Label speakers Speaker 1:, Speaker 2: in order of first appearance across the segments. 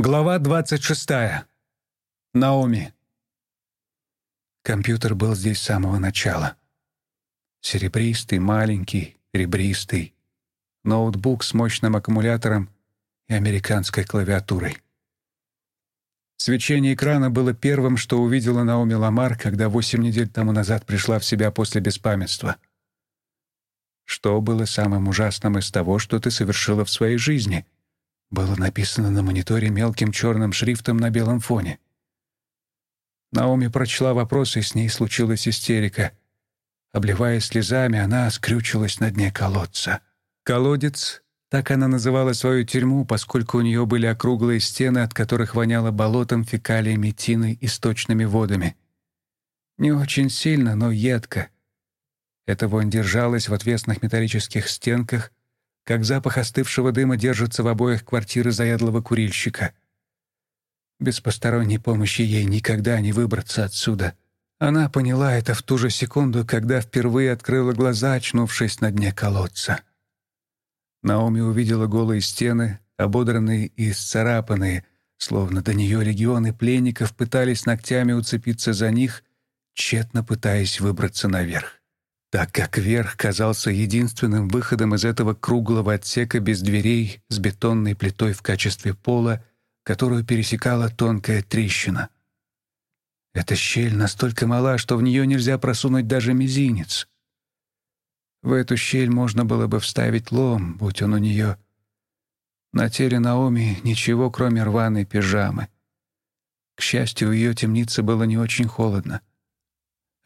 Speaker 1: Глава 26. Наоми. Компьютер был здесь с самого начала. Серебристый, маленький, ребристый. Ноутбук с мощным аккумулятором и американской клавиатурой. Свечение экрана было первым, что увидела Наоми Ламар, когда восемь недель тому назад пришла в себя после беспамятства. Что было самым ужасным из того, что ты совершила в своей жизни — было написано на мониторе мелким черным шрифтом на белом фоне. Наоми прочла вопрос, и с ней случилась истерика. Обливаясь слезами, она скрючилась на дне колодца. Колодец — так она называла свою тюрьму, поскольку у нее были округлые стены, от которых воняло болотом, фекалиями, тиной и сточными водами. Не очень сильно, но едко. Эта вонь держалась в отвесных металлических стенках, как запах остывшего дыма держится в обоих квартиры заядлого курильщика. Без посторонней помощи ей никогда не выбраться отсюда. Она поняла это в ту же секунду, когда впервые открыла глаза, очнувшись на дне колодца. Наоми увидела голые стены, ободранные и исцарапанные, словно до нее легионы пленников пытались ногтями уцепиться за них, тщетно пытаясь выбраться наверх так как верх казался единственным выходом из этого круглого отсека без дверей с бетонной плитой в качестве пола, которую пересекала тонкая трещина. Эта щель настолько мала, что в нее нельзя просунуть даже мизинец. В эту щель можно было бы вставить лом, будь он у нее. На теле Наоми ничего, кроме рваной пижамы. К счастью, у ее темницы было не очень холодно.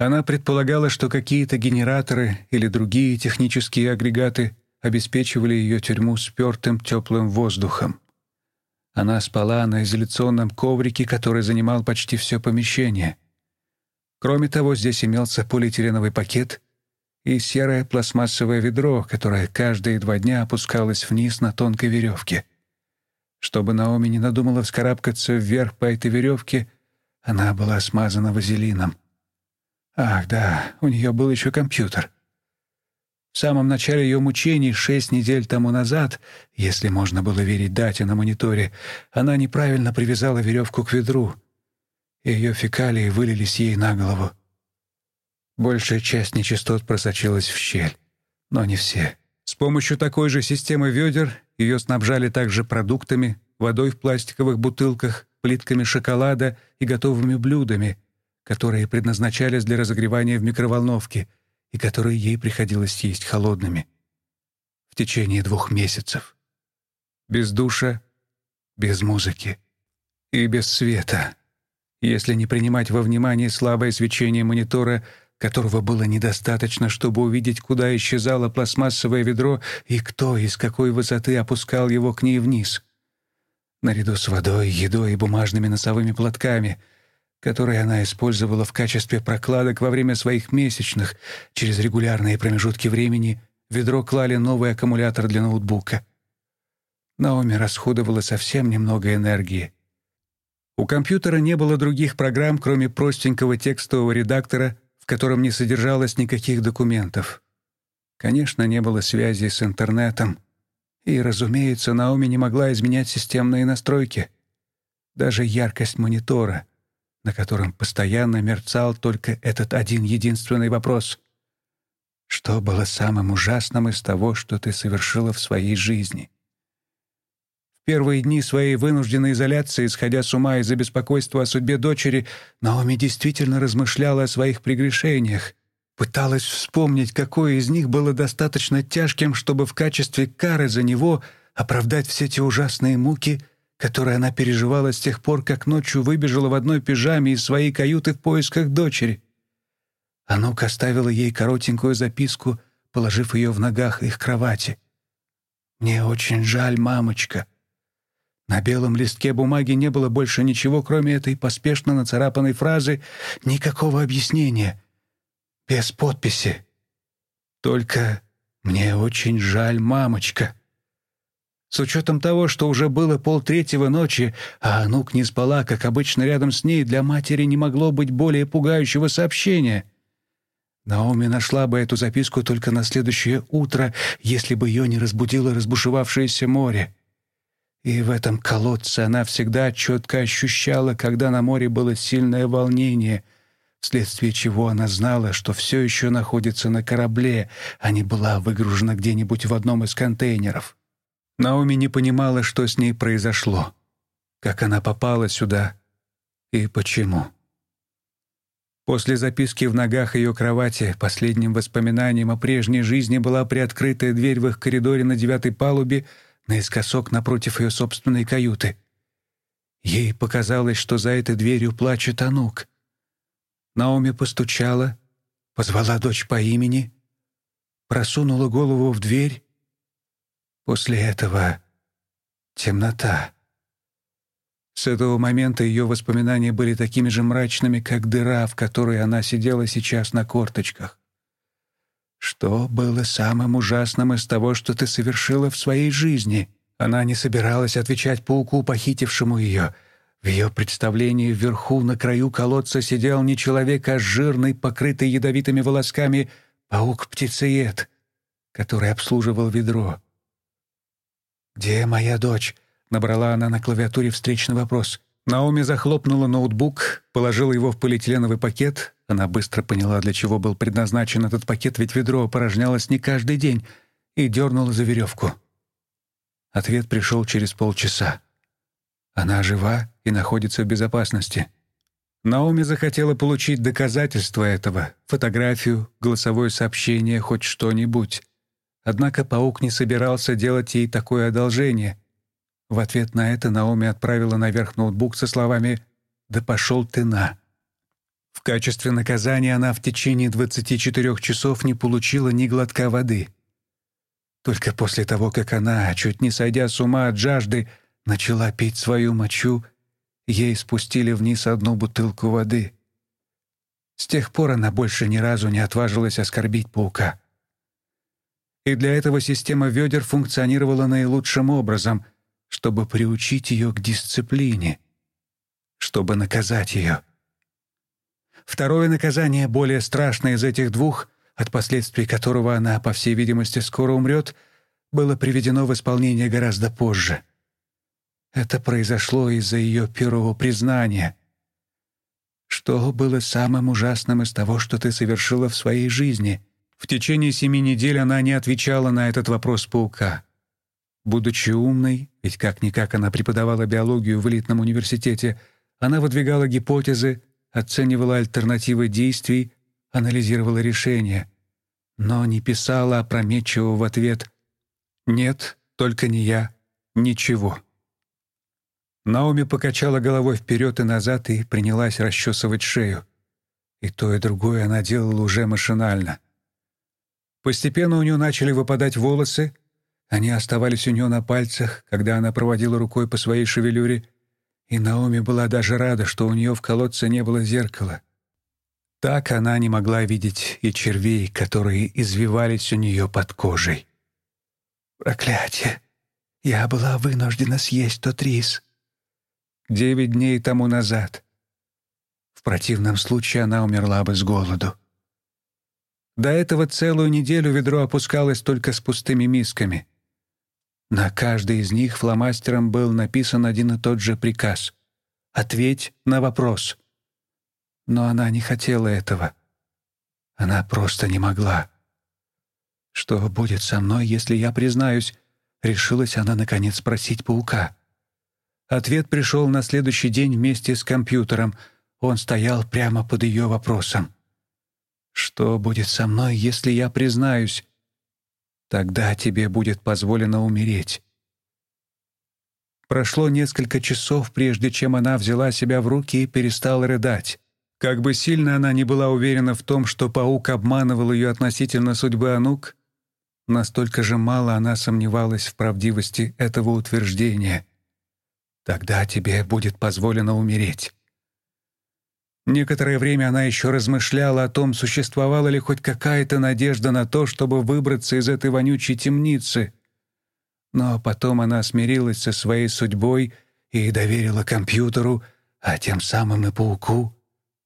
Speaker 1: Она предполагала, что какие-то генераторы или другие технические агрегаты обеспечивали ее тюрьму спертым теплым воздухом. Она спала на изоляционном коврике, который занимал почти все помещение. Кроме того, здесь имелся полиэтиленовый пакет и серое пластмассовое ведро, которое каждые два дня опускалось вниз на тонкой веревке. Чтобы Наоми не надумала вскарабкаться вверх по этой веревке, она была смазана вазелином. Ах, да, у нее был еще компьютер. В самом начале ее мучений, шесть недель тому назад, если можно было верить дате на мониторе, она неправильно привязала веревку к ведру, и ее фекалии вылились ей на голову. Большая часть нечистот просочилась в щель, но не все. С помощью такой же системы ведер ее снабжали также продуктами, водой в пластиковых бутылках, плитками шоколада и готовыми блюдами, которые предназначались для разогревания в микроволновке и которые ей приходилось есть холодными. В течение двух месяцев. Без душа, без музыки и без света. Если не принимать во внимание слабое свечение монитора, которого было недостаточно, чтобы увидеть, куда исчезало пластмассовое ведро и кто и с какой высоты опускал его к ней вниз. Наряду с водой, едой и бумажными носовыми платками — которые она использовала в качестве прокладок во время своих месячных, через регулярные промежутки времени, в ведро клали новый аккумулятор для ноутбука. Наоми расходовала совсем немного энергии. У компьютера не было других программ, кроме простенького текстового редактора, в котором не содержалось никаких документов. Конечно, не было связи с интернетом. И, разумеется, Наоми не могла изменять системные настройки. Даже яркость монитора — на котором постоянно мерцал только этот один единственный вопрос. Что было самым ужасным из того, что ты совершила в своей жизни? В первые дни своей вынужденной изоляции, исходя с ума из-за беспокойства о судьбе дочери, Наоми действительно размышляла о своих прегрешениях, пыталась вспомнить, какое из них было достаточно тяжким, чтобы в качестве кары за него оправдать все те ужасные муки — которое она переживала с тех пор, как ночью выбежала в одной пижаме из своей каюты в поисках дочери. Анук оставила ей коротенькую записку, положив ее в ногах их кровати. «Мне очень жаль, мамочка». На белом листке бумаги не было больше ничего, кроме этой поспешно нацарапанной фразы, никакого объяснения, без подписи. Только «Мне очень жаль, мамочка». С учетом того, что уже было полтретьего ночи, а Анук не спала, как обычно рядом с ней, для матери не могло быть более пугающего сообщения. Наоми нашла бы эту записку только на следующее утро, если бы ее не разбудило разбушевавшееся море. И в этом колодце она всегда четко ощущала, когда на море было сильное волнение, вследствие чего она знала, что все еще находится на корабле, а не была выгружена где-нибудь в одном из контейнеров. Наоми не понимала, что с ней произошло, как она попала сюда и почему. После записки в ногах ее кровати последним воспоминанием о прежней жизни была приоткрытая дверь в их коридоре на девятой палубе наискосок напротив ее собственной каюты. Ей показалось, что за этой дверью плачет Анук. Наоми постучала, позвала дочь по имени, просунула голову в дверь. После этого темнота. С этого момента ее воспоминания были такими же мрачными, как дыра, в которой она сидела сейчас на корточках. Что было самым ужасным из того, что ты совершила в своей жизни? Она не собиралась отвечать пауку, похитившему ее. В ее представлении вверху, на краю колодца, сидел не человек, а жирный, покрытый ядовитыми волосками паук-птицеед, который обслуживал ведро. «Где моя дочь?» Набрала она на клавиатуре встречный вопрос. Наоми захлопнула ноутбук, положила его в полиэтиленовый пакет. Она быстро поняла, для чего был предназначен этот пакет, ведь ведро опорожнялось не каждый день, и дернула за веревку. Ответ пришел через полчаса. Она жива и находится в безопасности. Наоми захотела получить доказательства этого, фотографию, голосовое сообщение, хоть что-нибудь. Однако паук не собирался делать ей такое одолжение. В ответ на это Наоми отправила наверх ноутбук со словами «Да пошел ты на». В качестве наказания она в течение 24 часов не получила ни глотка воды. Только после того, как она, чуть не сойдя с ума от жажды, начала пить свою мочу, ей спустили вниз одну бутылку воды. С тех пор она больше ни разу не отважилась оскорбить паука. И для этого система ведер функционировала наилучшим образом, чтобы приучить ее к дисциплине, чтобы наказать ее. Второе наказание, более страшное из этих двух, от последствий которого она, по всей видимости, скоро умрет, было приведено в исполнение гораздо позже. Это произошло из-за ее первого признания. Что было самым ужасным из того, что ты совершила в своей жизни? В течение семи недель она не отвечала на этот вопрос паука. Будучи умной, ведь как-никак она преподавала биологию в элитном университете, она выдвигала гипотезы, оценивала альтернативы действий, анализировала решения, но не писала опрометчиво в ответ «Нет, только не я, ничего». Наоми покачала головой вперед и назад и принялась расчесывать шею. И то, и другое она делала уже машинально. Постепенно у нее начали выпадать волосы, они оставались у нее на пальцах, когда она проводила рукой по своей шевелюре, и Наоми была даже рада, что у нее в колодце не было зеркала. Так она не могла видеть и червей, которые извивались у нее под кожей. «Проклятие! Я была вынуждена съесть тот рис!» Девять дней тому назад. В противном случае она умерла бы с голоду. До этого целую неделю ведро опускалось только с пустыми мисками. На каждой из них фломастером был написан один и тот же приказ — «Ответь на вопрос». Но она не хотела этого. Она просто не могла. «Что будет со мной, если я признаюсь?» — решилась она, наконец, спросить паука. Ответ пришел на следующий день вместе с компьютером. Он стоял прямо под ее вопросом. «Что будет со мной, если я признаюсь?» Тогда тебе будет позволено умереть. Прошло несколько часов, прежде чем она взяла себя в руки и перестала рыдать. Как бы сильно она не была уверена в том, что паук обманывал ее относительно судьбы Анук, настолько же мало она сомневалась в правдивости этого утверждения. Тогда тебе будет позволено умереть. Некоторое время она еще размышляла о том, существовала ли хоть какая-то надежда на то, чтобы выбраться из этой вонючей темницы. Но потом она смирилась со своей судьбой и доверила компьютеру, а тем самым и пауку,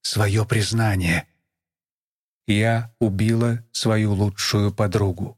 Speaker 1: свое признание. Я убила свою лучшую подругу.